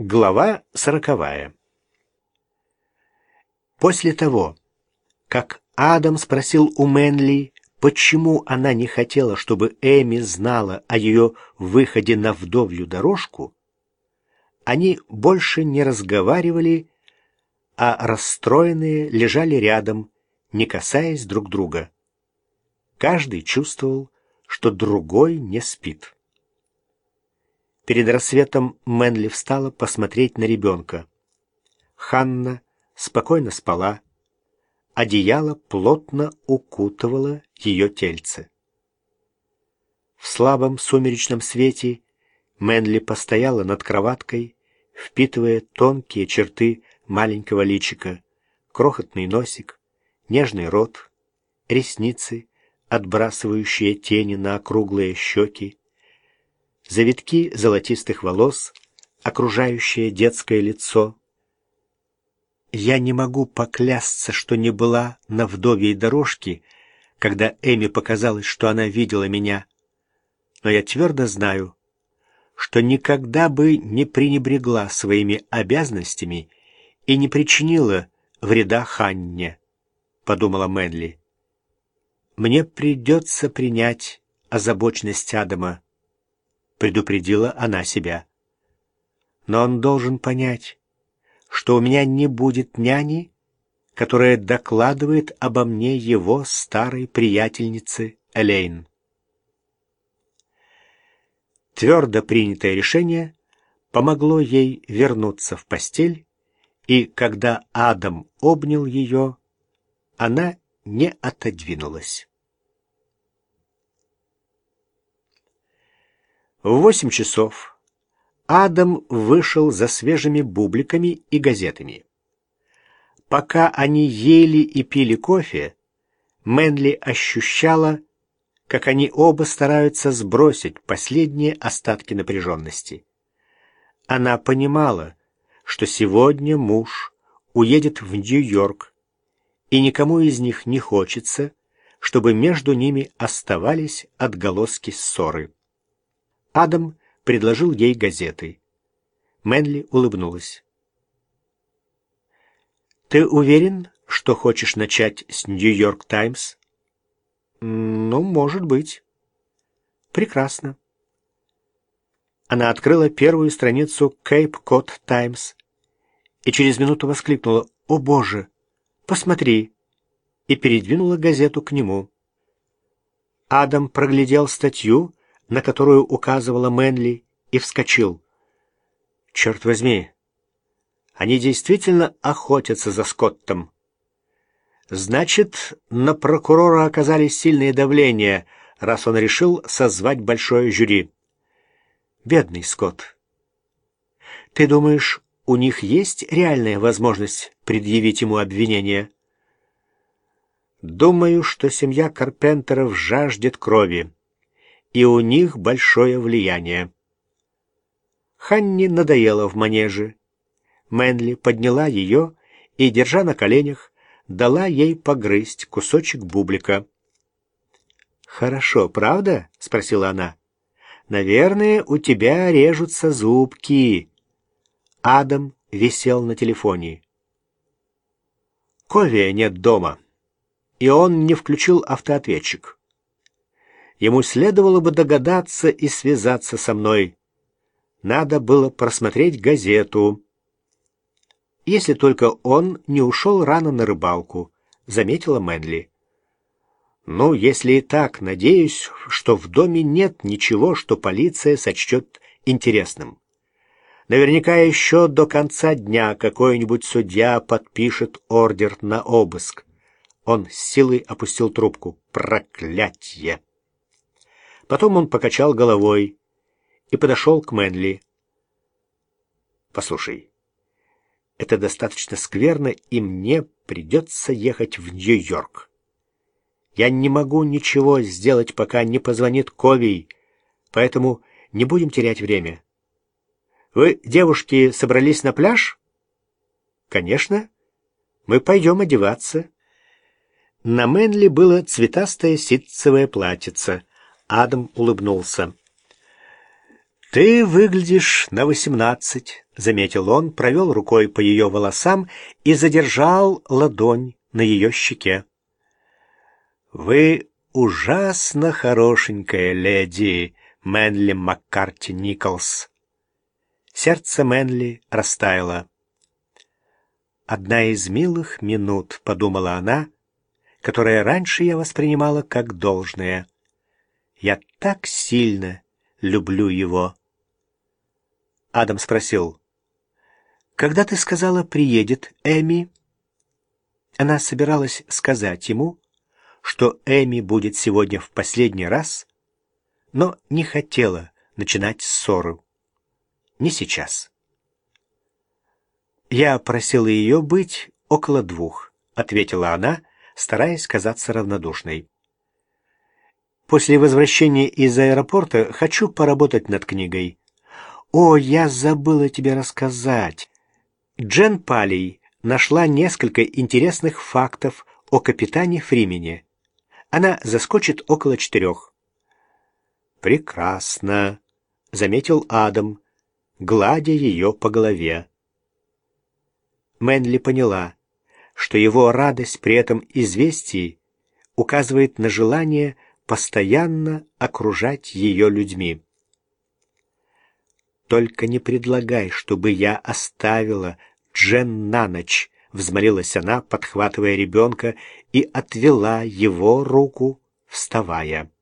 Глава сороковая После того, как Адам спросил у Мэнли, почему она не хотела, чтобы Эми знала о ее выходе на вдовью дорожку, они больше не разговаривали, а расстроенные лежали рядом, не касаясь друг друга. Каждый чувствовал, что другой не спит. Перед рассветом Мэнли встала посмотреть на ребенка. Ханна спокойно спала. Одеяло плотно укутывало ее тельце. В слабом сумеречном свете Мэнли постояла над кроваткой, впитывая тонкие черты маленького личика, крохотный носик, нежный рот, ресницы, отбрасывающие тени на округлые щеки, завитки золотистых волос, окружающее детское лицо. Я не могу поклясться, что не была на вдовьей дорожке, когда Эми показалось, что она видела меня. Но я твердо знаю, что никогда бы не пренебрегла своими обязанностями и не причинила вреда Ханне, — подумала Мэнли. Мне придется принять озабоченность Адама, предупредила она себя. Но он должен понять, что у меня не будет няни, которая докладывает обо мне его старой приятельнице Элейн. Твердо принятое решение помогло ей вернуться в постель, и когда Адам обнял ее, она не отодвинулась. В восемь часов Адам вышел за свежими бубликами и газетами. Пока они ели и пили кофе, Мэнли ощущала, как они оба стараются сбросить последние остатки напряженности. Она понимала, что сегодня муж уедет в Нью-Йорк, и никому из них не хочется, чтобы между ними оставались отголоски ссоры. Адам предложил ей газеты. Мэнли улыбнулась. «Ты уверен, что хочешь начать с «Нью-Йорк Таймс»?» «Ну, может быть». «Прекрасно». Она открыла первую страницу «Кейп Кот Таймс» и через минуту воскликнула «О, Боже! Посмотри!» и передвинула газету к нему. Адам проглядел статью, на которую указывала Мэнли, и вскочил. «Черт возьми! Они действительно охотятся за Скоттом!» «Значит, на прокурора оказали сильное давление, раз он решил созвать большое жюри». «Бедный Скотт! Ты думаешь, у них есть реальная возможность предъявить ему обвинение?» «Думаю, что семья Карпентеров жаждет крови» и у них большое влияние. Ханни надоело в манеже. Мэнли подняла ее и, держа на коленях, дала ей погрызть кусочек бублика. «Хорошо, правда?» — спросила она. «Наверное, у тебя режутся зубки». Адам висел на телефоне. Ковия нет дома, и он не включил автоответчик ему следовало бы догадаться и связаться со мной. Надо было просмотреть газету. Если только он не ушел рано на рыбалку, заметила Мэнли. Ну, если и так, надеюсь, что в доме нет ничего, что полиция сочтет интересным. Наверняка еще до конца дня какой-нибудь судья подпишет ордер на обыск. Он с силой опустил трубку. Проклятье! Потом он покачал головой и подошел к Мэнли. «Послушай, это достаточно скверно, и мне придется ехать в Нью-Йорк. Я не могу ничего сделать, пока не позвонит Ковий, поэтому не будем терять время. Вы, девушки, собрались на пляж? Конечно. Мы пойдем одеваться. На Мэнли было цветастое ситцевое платьице — Адам улыбнулся. «Ты «Ты выглядишь на восемнадцать», — заметил он, провел рукой по ее волосам и задержал ладонь на ее щеке. «Вы ужасно хорошенькая леди Мэнли Маккарти Николс». Сердце Мэнли растаяло. «Одна из милых минут», — подумала она, — «которая раньше я воспринимала как должное. Я так сильно люблю его». Адам спросил, «Когда ты сказала, приедет Эми?» Она собиралась сказать ему, что Эми будет сегодня в последний раз, но не хотела начинать ссору. Не сейчас. «Я просила ее быть около двух», — ответила она, стараясь казаться равнодушной. «После возвращения из аэропорта хочу поработать над книгой. О, я забыла тебе рассказать. Джен Палей нашла несколько интересных фактов о капитане Фримене. Она заскочит около четырех». «Прекрасно», — заметил Адам, гладя ее по голове. Мэнли поняла, что его радость при этом известии указывает на желание постоянно окружать ее людьми. «Только не предлагай, чтобы я оставила Джен на ночь», — взмолилась она, подхватывая ребенка, и отвела его руку, вставая.